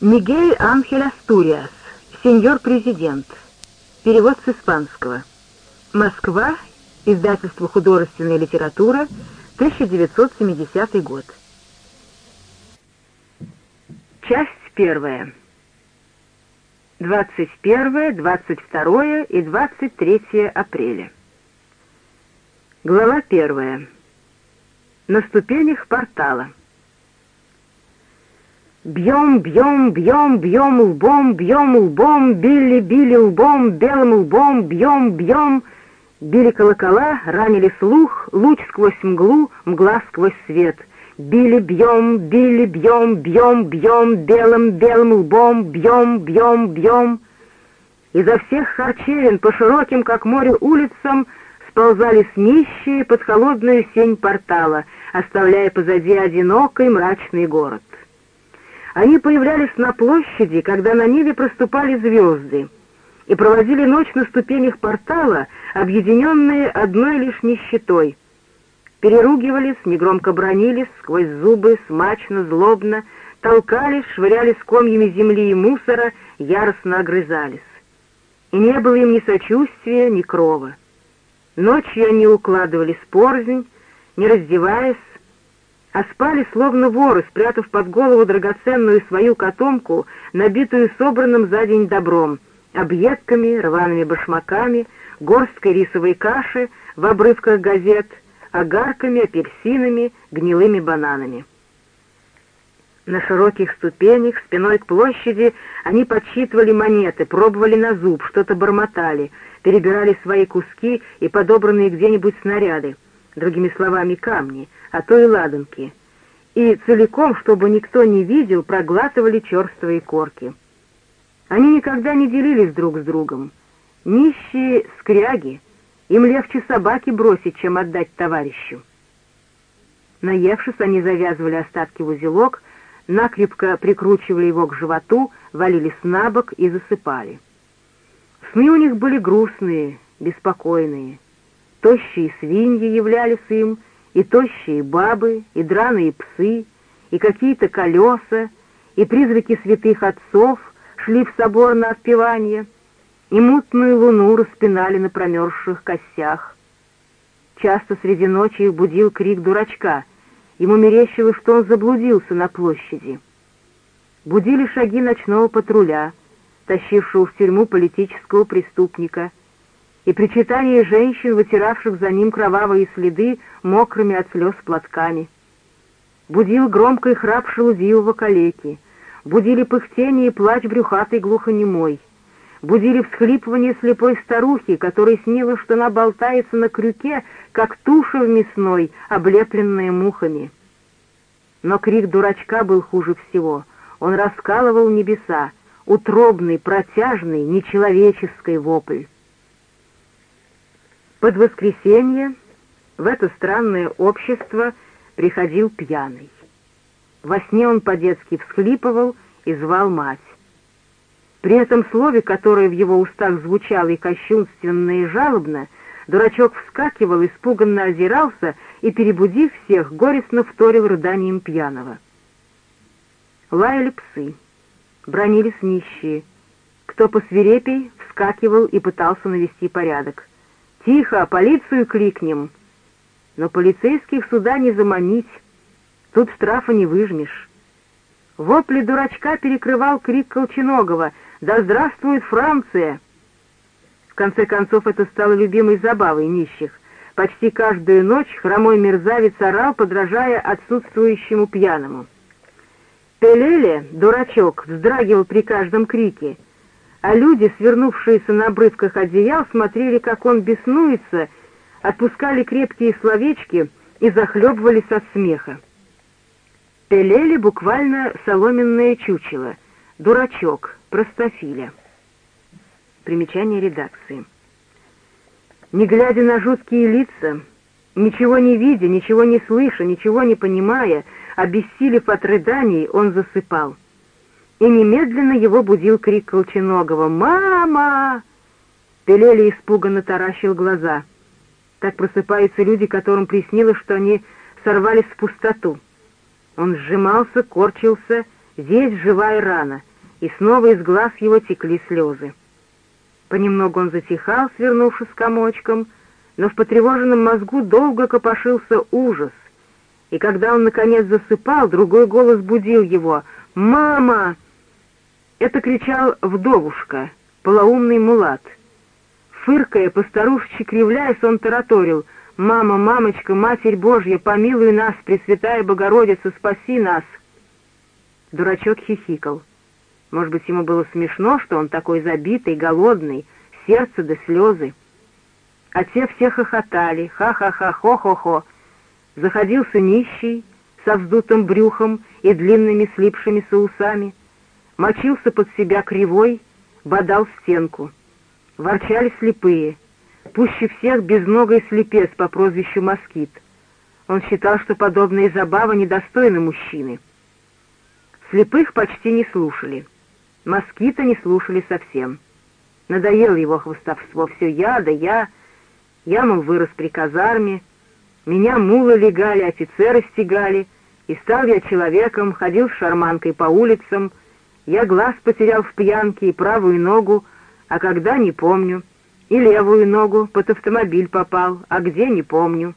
Мигель Анхель Астуриас, сеньор-президент. Перевод с испанского. Москва, издательство «Художественная литература», 1970 год. Часть первая. 21, 22 и 23 апреля. Глава первая. На ступенях портала. Бьем, бьем, бьем, бьем лбом, бьем лбом, били, били лбом, белым лбом, бьем, бьем. Били колокола, ранили слух, луч сквозь мглу, мгла сквозь свет. Били, бьем, били, бьем, бьем, бьем, белым, белым лбом, бьем, бьем, бьем. Изо всех харчевин по широким, как море, улицам сползались нищие под холодную сень портала, оставляя позади одинокий мрачный город. Они появлялись на площади, когда на небе проступали звезды, и проводили ночь на ступенях портала, объединенные одной лишь нищетой. Переругивались, негромко бронились, сквозь зубы, смачно, злобно, толкались, швырялись комьями земли и мусора, яростно огрызались. И не было им ни сочувствия, ни крова. Ночью они укладывались порзнь, не раздеваясь, а спали словно воры, спрятав под голову драгоценную свою котомку, набитую собранным за день добром, объедками, рваными башмаками, горсткой рисовой каши в обрывках газет, огарками, апельсинами, гнилыми бананами. На широких ступенях, спиной к площади, они подсчитывали монеты, пробовали на зуб, что-то бормотали, перебирали свои куски и подобранные где-нибудь снаряды, другими словами, камни — а то и ладанки, и целиком, чтобы никто не видел, проглатывали черствые корки. Они никогда не делились друг с другом. Нищие скряги, им легче собаки бросить, чем отдать товарищу. Наевшись, они завязывали остатки в узелок, накрепко прикручивали его к животу, валились на бок и засыпали. Сны у них были грустные, беспокойные. Тощие свиньи являлись им, и тощие бабы, и драные псы, и какие-то колеса, и призраки святых отцов шли в собор на отпевание, и мутную луну распинали на промерзших костях. Часто среди ночи их будил крик дурачка, ему мерещилось, что он заблудился на площади. Будили шаги ночного патруля, тащившего в тюрьму политического преступника — и причитание женщин, вытиравших за ним кровавые следы мокрыми от слез платками. Будил громкий храп шелудивого калеки, будили пыхтение и плач брюхатой глухонемой, будили всхлипывание слепой старухи, которой снилось, что она болтается на крюке, как туша в мясной, облепленная мухами. Но крик дурачка был хуже всего. Он раскалывал небеса, утробный, протяжный, нечеловеческий вопль. Под воскресенье в это странное общество приходил пьяный. Во сне он по-детски всхлипывал и звал мать. При этом слове, которое в его устах звучало и кощунственно, и жалобно, дурачок вскакивал, испуганно озирался и, перебудив всех, горестно вторил рыданием пьяного. Лаяли псы, бронились нищие. Кто посвирепей, вскакивал и пытался навести порядок. «Тихо, полицию кликнем!» Но полицейских сюда не заманить, тут штрафа не выжмешь. Вопли дурачка перекрывал крик Колченогова «Да здравствует Франция!» В конце концов, это стало любимой забавой нищих. Почти каждую ночь хромой мерзавец орал, подражая отсутствующему пьяному. Пелеле, дурачок, вздрагивал при каждом крике — а люди, свернувшиеся на обрывках одеял, смотрели, как он беснуется, отпускали крепкие словечки и захлебывались от смеха. Пелели буквально соломенное чучело, дурачок, простофиля. Примечание редакции. Не глядя на жуткие лица, ничего не видя, ничего не слыша, ничего не понимая, обессилев от рыданий, он засыпал и немедленно его будил крик Колченогова «Мама!». Пелели испуганно таращил глаза. Так просыпаются люди, которым приснилось, что они сорвались в пустоту. Он сжимался, корчился, весь живая рана, и снова из глаз его текли слезы. Понемногу он затихал, свернувшись комочком, но в потревоженном мозгу долго копошился ужас, и когда он, наконец, засыпал, другой голос будил его «Мама!» Это кричал вдовушка, полоумный мулат. Фыркая, постарушечи кривляясь, он тараторил «Мама, мамочка, Матерь Божья, помилуй нас, Пресвятая Богородица, спаси нас!» Дурачок хихикал. Может быть, ему было смешно, что он такой забитый, голодный, сердце до слезы. А те все хохотали, ха-ха-ха, хо-хо-хо. Заходился нищий, со вздутым брюхом и длинными слипшимися усами, мочился под себя кривой, бодал стенку. Ворчали слепые, пуще всех безногой слепец по прозвищу Москит. Он считал, что подобные забавы недостойны мужчины. Слепых почти не слушали. Москита не слушали совсем. Надоело его хвостовство, все я, да я. Я, мол, вырос при казарме, меня мулы легали, офицеры стегали, и стал я человеком, ходил с шарманкой по улицам, я глаз потерял в пьянке и правую ногу, а когда — не помню, и левую ногу под автомобиль попал, а где — не помню.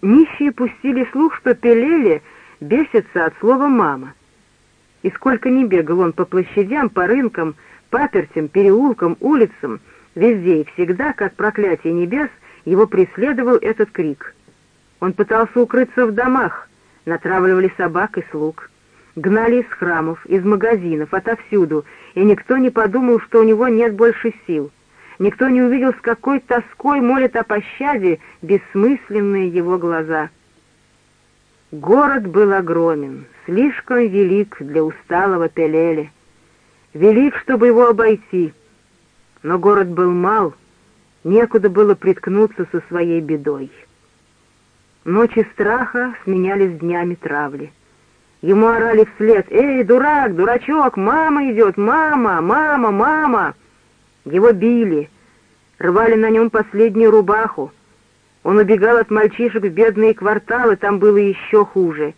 Нищие пустили слух, что Пелеле бесится от слова «мама». И сколько ни бегал он по площадям, по рынкам, папертям, переулкам, улицам, везде и всегда, как проклятие небес, его преследовал этот крик. Он пытался укрыться в домах, натравливали собак и слуг. Гнали из храмов, из магазинов, отовсюду, и никто не подумал, что у него нет больше сил. Никто не увидел, с какой тоской молят о пощаде бессмысленные его глаза. Город был огромен, слишком велик для усталого Пелеле. Велик, чтобы его обойти. Но город был мал, некуда было приткнуться со своей бедой. Ночи страха сменялись днями травли. Ему орали вслед «Эй, дурак, дурачок, мама идет, мама, мама, мама!» Его били, рвали на нем последнюю рубаху, он убегал от мальчишек в бедные кварталы, там было еще хуже.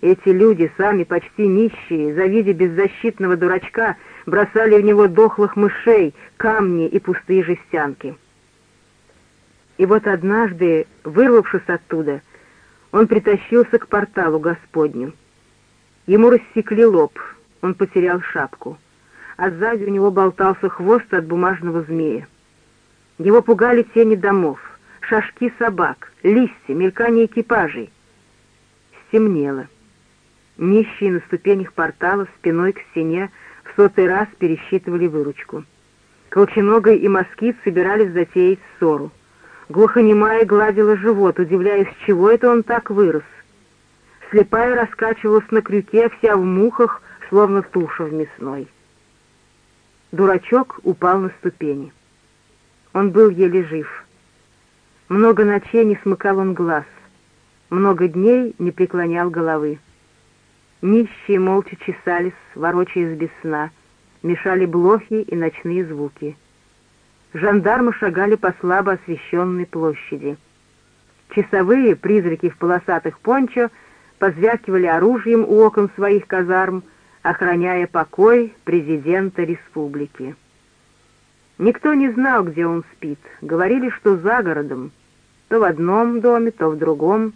Эти люди, сами почти нищие, завидя беззащитного дурачка, бросали в него дохлых мышей, камни и пустые жестянки. И вот однажды, вырвавшись оттуда, он притащился к порталу Господню. Ему рассекли лоб, он потерял шапку, а сзади у него болтался хвост от бумажного змея. Его пугали тени домов шажки собак, листья, мелькание экипажей. Стемнело. Нищие на ступенях портала спиной к стене в сотый раз пересчитывали выручку. Колченогой и москит собирались затеять ссору. Глухонемая гладила живот, удивляясь, чего это он так вырос. Слепая раскачивалась на крюке, вся в мухах, словно туша в мясной. Дурачок упал на ступени. Он был еле жив. Много ночей не смыкал он глаз, много дней не преклонял головы. Нищие молча чесались, ворочаясь без сна, мешали блохи и ночные звуки. Жандармы шагали по слабо освещенной площади. Часовые, призраки в полосатых пончо, позвякивали оружием у окон своих казарм, охраняя покой президента республики. Никто не знал, где он спит. Говорили, что за городом, то в одном доме, то в другом.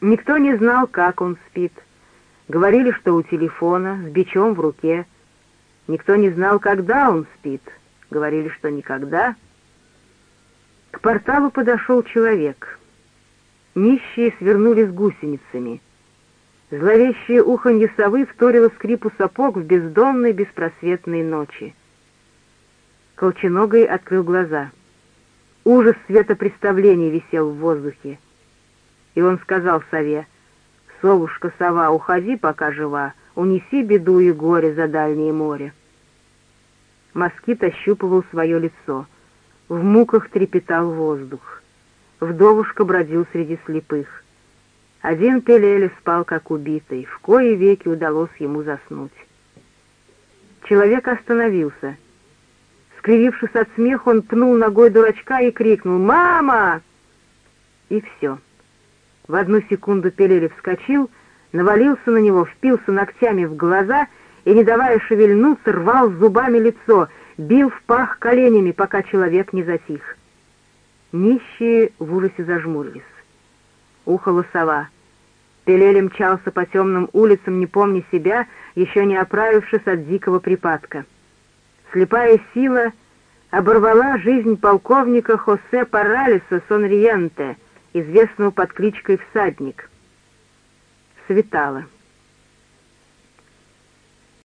Никто не знал, как он спит. Говорили, что у телефона, с бичом в руке. Никто не знал, когда он спит. Говорили, что никогда. К порталу подошел человек. Нищие свернулись гусеницами. Зловещее уханье совы вторило скрипу сапог в бездонной беспросветной ночи. Колченогой открыл глаза — Ужас светопреставления висел в воздухе. И он сказал сове, «Совушка, сова, уходи, пока жива, унеси беду и горе за дальнее море». Москит ощупывал свое лицо. В муках трепетал воздух. Вдовушка бродил среди слепых. Один Пелеле спал, как убитый, в кои веки удалось ему заснуть. Человек остановился — Скривившись от смеха, он пнул ногой дурачка и крикнул «Мама!» И все. В одну секунду Пелели вскочил, навалился на него, впился ногтями в глаза и, не давая шевельнуться, рвал зубами лицо, бил в пах коленями, пока человек не затих. Нищие в ужасе зажмурились. Ухала сова. Пелель мчался по темным улицам, не помня себя, еще не оправившись от дикого припадка. Слепая сила оборвала жизнь полковника Хосе Паралиса Сонриенте, известного под кличкой «Всадник». Светало.